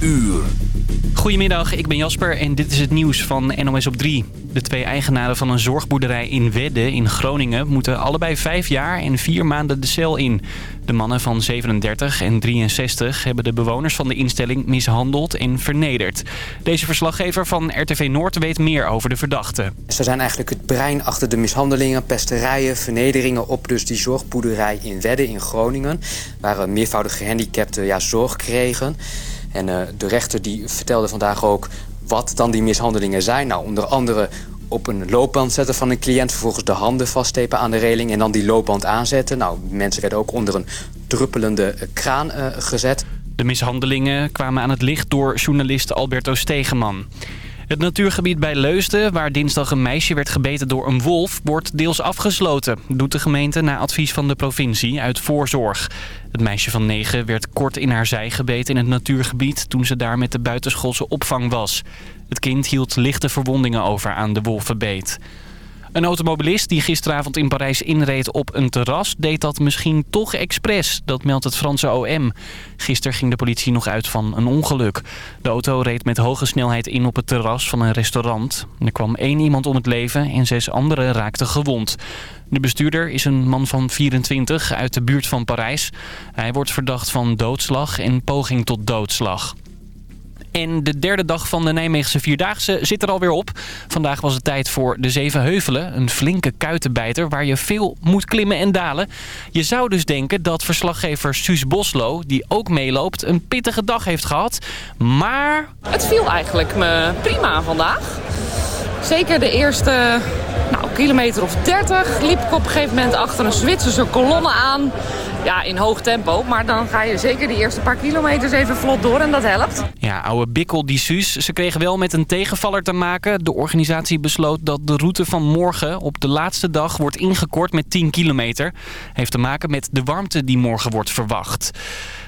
uur. Goedemiddag, ik ben Jasper en dit is het nieuws van NOS op 3. De twee eigenaren van een zorgboerderij in Wedde in Groningen... moeten allebei vijf jaar en vier maanden de cel in. De mannen van 37 en 63 hebben de bewoners van de instelling mishandeld en vernederd. Deze verslaggever van RTV Noord weet meer over de verdachten. Ze zijn eigenlijk het brein achter de mishandelingen, pesterijen, vernederingen... op dus die zorgboerderij in Wedde in Groningen... waar meervoudig gehandicapten ja, zorg kregen... En uh, de rechter die vertelde vandaag ook wat dan die mishandelingen zijn. Nou, onder andere op een loopband zetten van een cliënt... vervolgens de handen vaststepen aan de reling en dan die loopband aanzetten. Nou, mensen werden ook onder een druppelende kraan uh, gezet. De mishandelingen kwamen aan het licht door journalist Alberto Stegeman. Het natuurgebied bij Leusden, waar dinsdag een meisje werd gebeten door een wolf, wordt deels afgesloten, doet de gemeente na advies van de provincie uit voorzorg. Het meisje van negen werd kort in haar zij gebeten in het natuurgebied toen ze daar met de buitenschoolse opvang was. Het kind hield lichte verwondingen over aan de wolvenbeet. Een automobilist die gisteravond in Parijs inreed op een terras... deed dat misschien toch expres, dat meldt het Franse OM. Gisteren ging de politie nog uit van een ongeluk. De auto reed met hoge snelheid in op het terras van een restaurant. Er kwam één iemand om het leven en zes anderen raakten gewond. De bestuurder is een man van 24 uit de buurt van Parijs. Hij wordt verdacht van doodslag en poging tot doodslag. En de derde dag van de Nijmeegse Vierdaagse zit er alweer op. Vandaag was het tijd voor de Zeven Heuvelen. Een flinke kuitenbijter waar je veel moet klimmen en dalen. Je zou dus denken dat verslaggever Suus Boslo, die ook meeloopt, een pittige dag heeft gehad. Maar... Het viel eigenlijk me prima vandaag. Zeker de eerste nou, kilometer of 30 liep ik op een gegeven moment achter een Zwitserse kolonne aan. Ja, in hoog tempo. Maar dan ga je zeker de eerste paar kilometers even vlot door en dat helpt. Ja, oude bikkel die Suus. Ze kregen wel met een tegenvaller te maken. De organisatie besloot dat de route van morgen op de laatste dag wordt ingekort met 10 kilometer. Heeft te maken met de warmte die morgen wordt verwacht.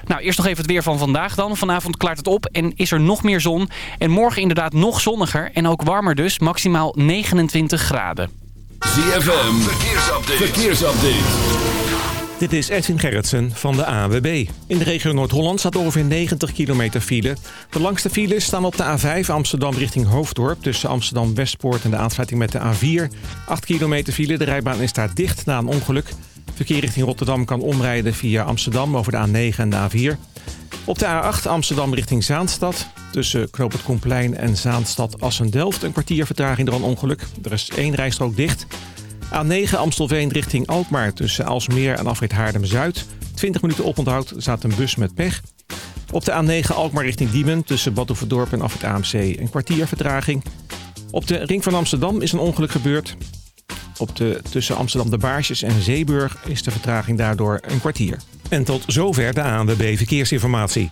Nou, eerst nog even het weer van vandaag dan. Vanavond klaart het op en is er nog meer zon. En morgen inderdaad nog zonniger en ook warmer dus. Maximaal 29 graden. ZFM, verkeersupdate. verkeersupdate. Dit is Edwin Gerritsen van de AWB. In de regio Noord-Holland staat ongeveer 90 kilometer file. De langste files staan op de A5 Amsterdam richting Hoofddorp... tussen Amsterdam-Westpoort en de aansluiting met de A4. 8 kilometer file, de rijbaan is daar dicht na een ongeluk. Verkeer richting Rotterdam kan omrijden via Amsterdam over de A9 en de A4. Op de A8 Amsterdam richting Zaanstad. Tussen Knoop het en Zaanstad Assen-Delft een kwartier vertraging door een ongeluk. Er is één rijstrook dicht... A9 Amstelveen richting Alkmaar tussen Alsmeer en Afrit Haarlem-Zuid. 20 minuten oponthoud staat een bus met pech. Op de A9 Alkmaar richting Diemen tussen Badhoevedorp en Afrit AMC een kwartier vertraging. Op de ring van Amsterdam is een ongeluk gebeurd. Op de tussen Amsterdam de Baarsjes en Zeeburg is de vertraging daardoor een kwartier. En tot zover de ANWB Verkeersinformatie.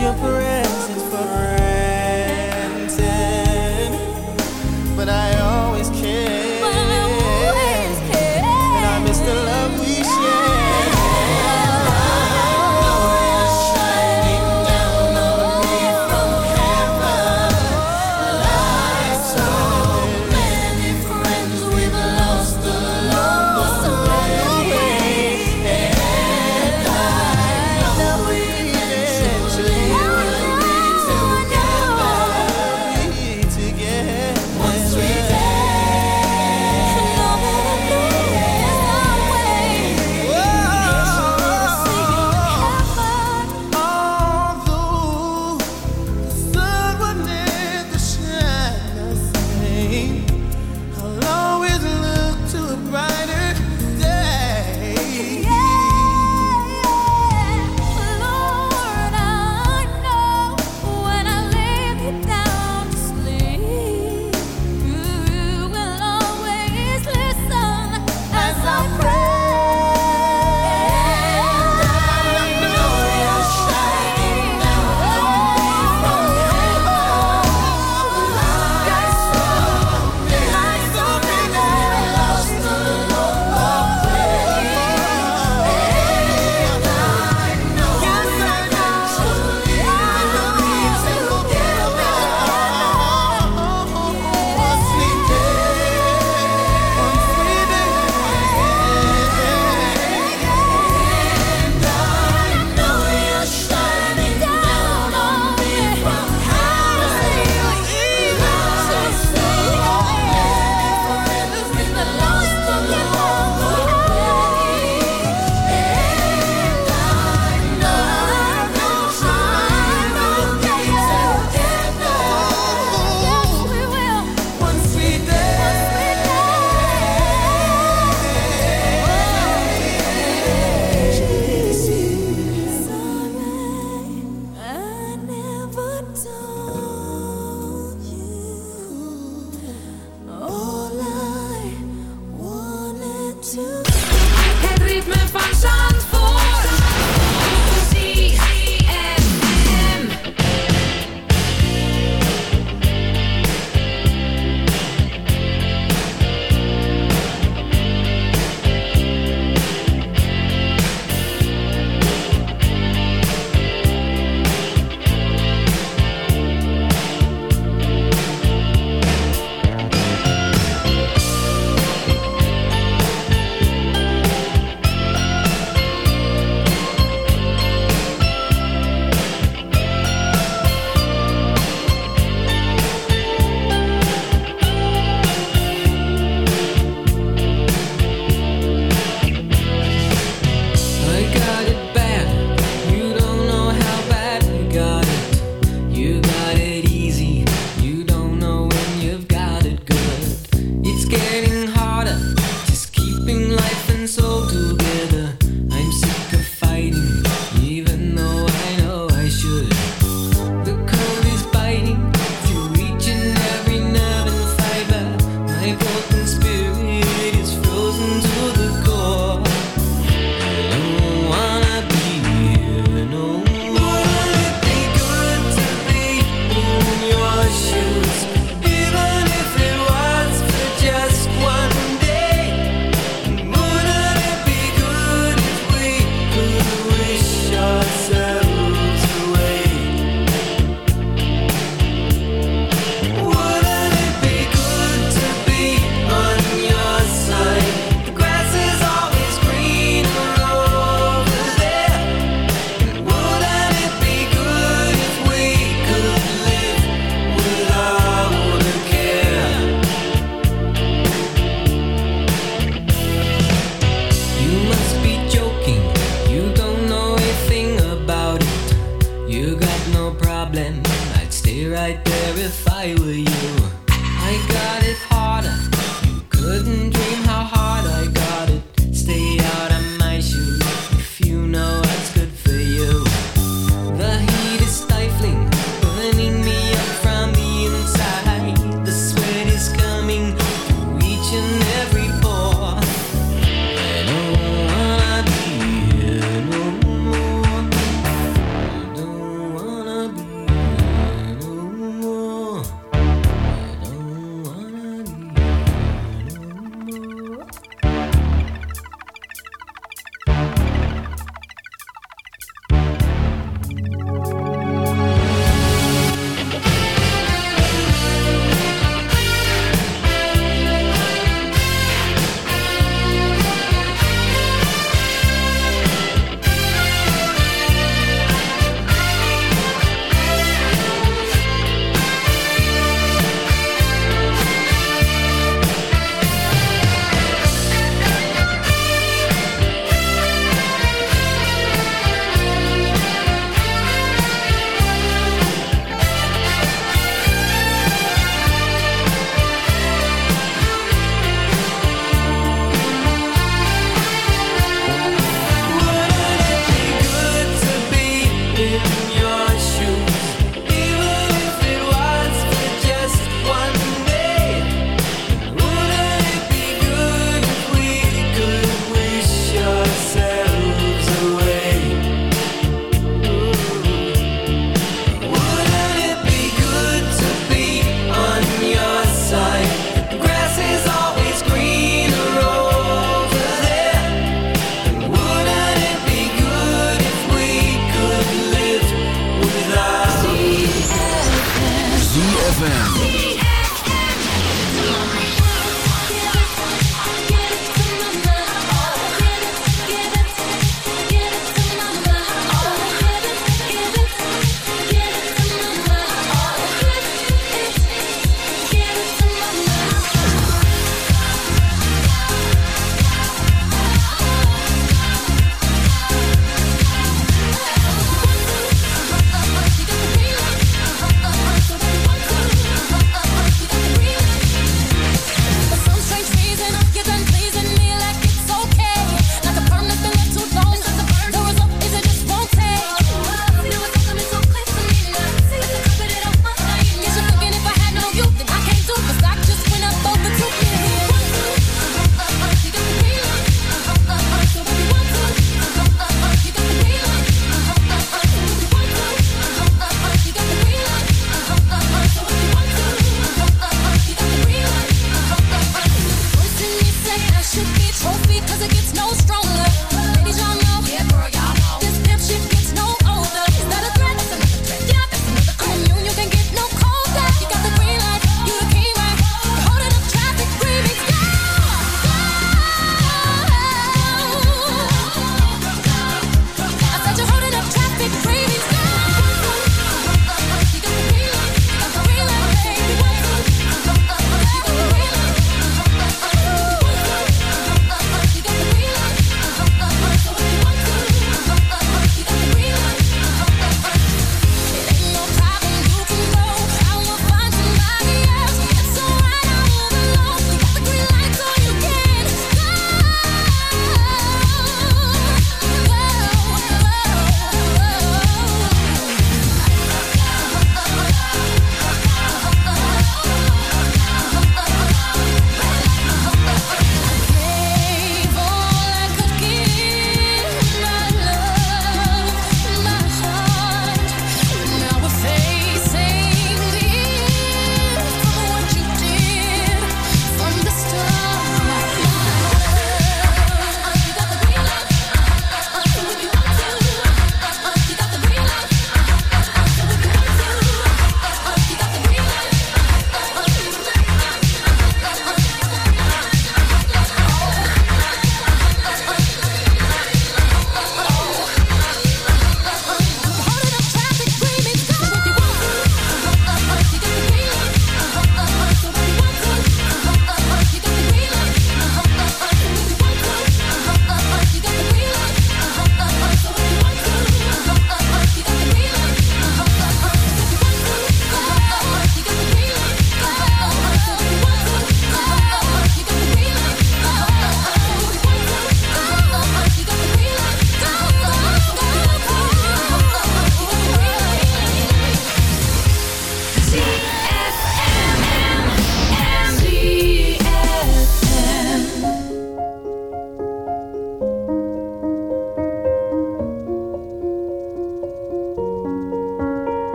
your breath.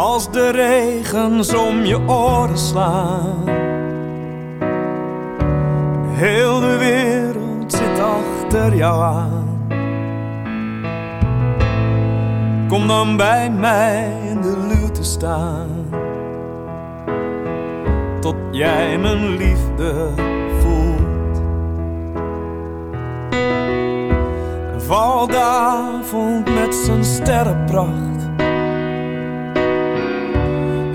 Als de regens om je oren slaan. Heel de wereld zit achter jou aan. Kom dan bij mij in de luwte staan. Tot jij mijn liefde voelt. Valt de avond met zijn sterrenpracht.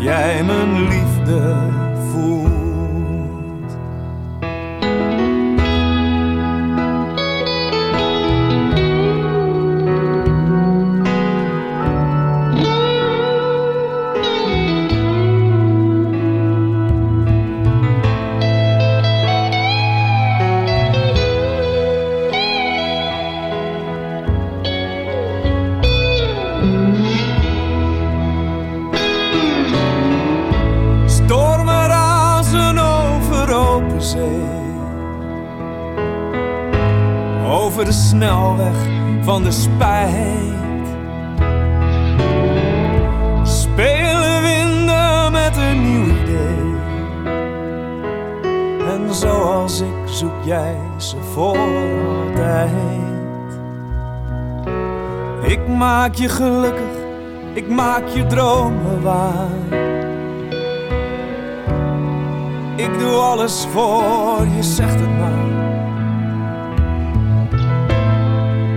jij mijn liefde maak je gelukkig, ik maak je dromen waar. Ik doe alles voor je, zegt het maar.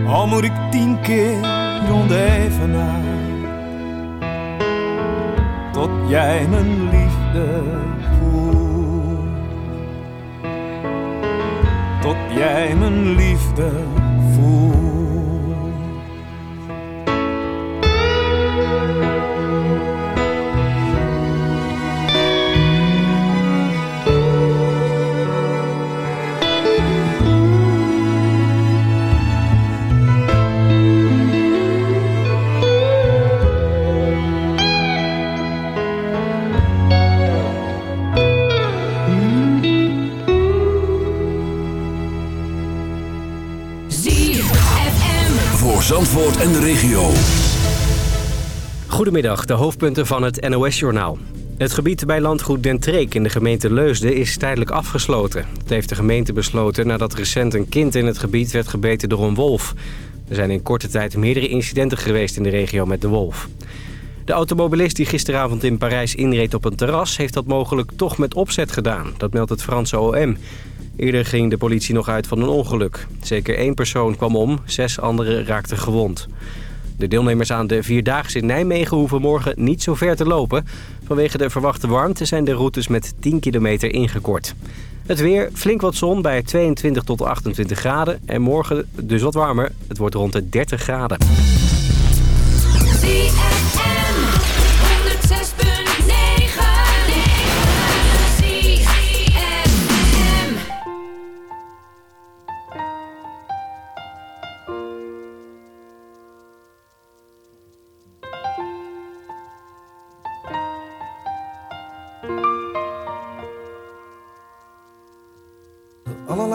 Al moet ik tien keer. Tot jij mijn liefde voelt. Tot jij mijn liefde voelt. Regio. Goedemiddag, de hoofdpunten van het NOS-journaal. Het gebied bij landgoed Den Treek in de gemeente Leusden is tijdelijk afgesloten. Dat heeft de gemeente besloten nadat recent een kind in het gebied werd gebeten door een wolf. Er zijn in korte tijd meerdere incidenten geweest in de regio met de wolf. De automobilist die gisteravond in Parijs inreed op een terras... heeft dat mogelijk toch met opzet gedaan. Dat meldt het Franse OM. Eerder ging de politie nog uit van een ongeluk. Zeker één persoon kwam om, zes anderen raakten gewond. De deelnemers aan de Vierdaagse in Nijmegen hoeven morgen niet zo ver te lopen. Vanwege de verwachte warmte zijn de routes met 10 kilometer ingekort. Het weer, flink wat zon bij 22 tot 28 graden. En morgen dus wat warmer. Het wordt rond de 30 graden.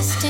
understand.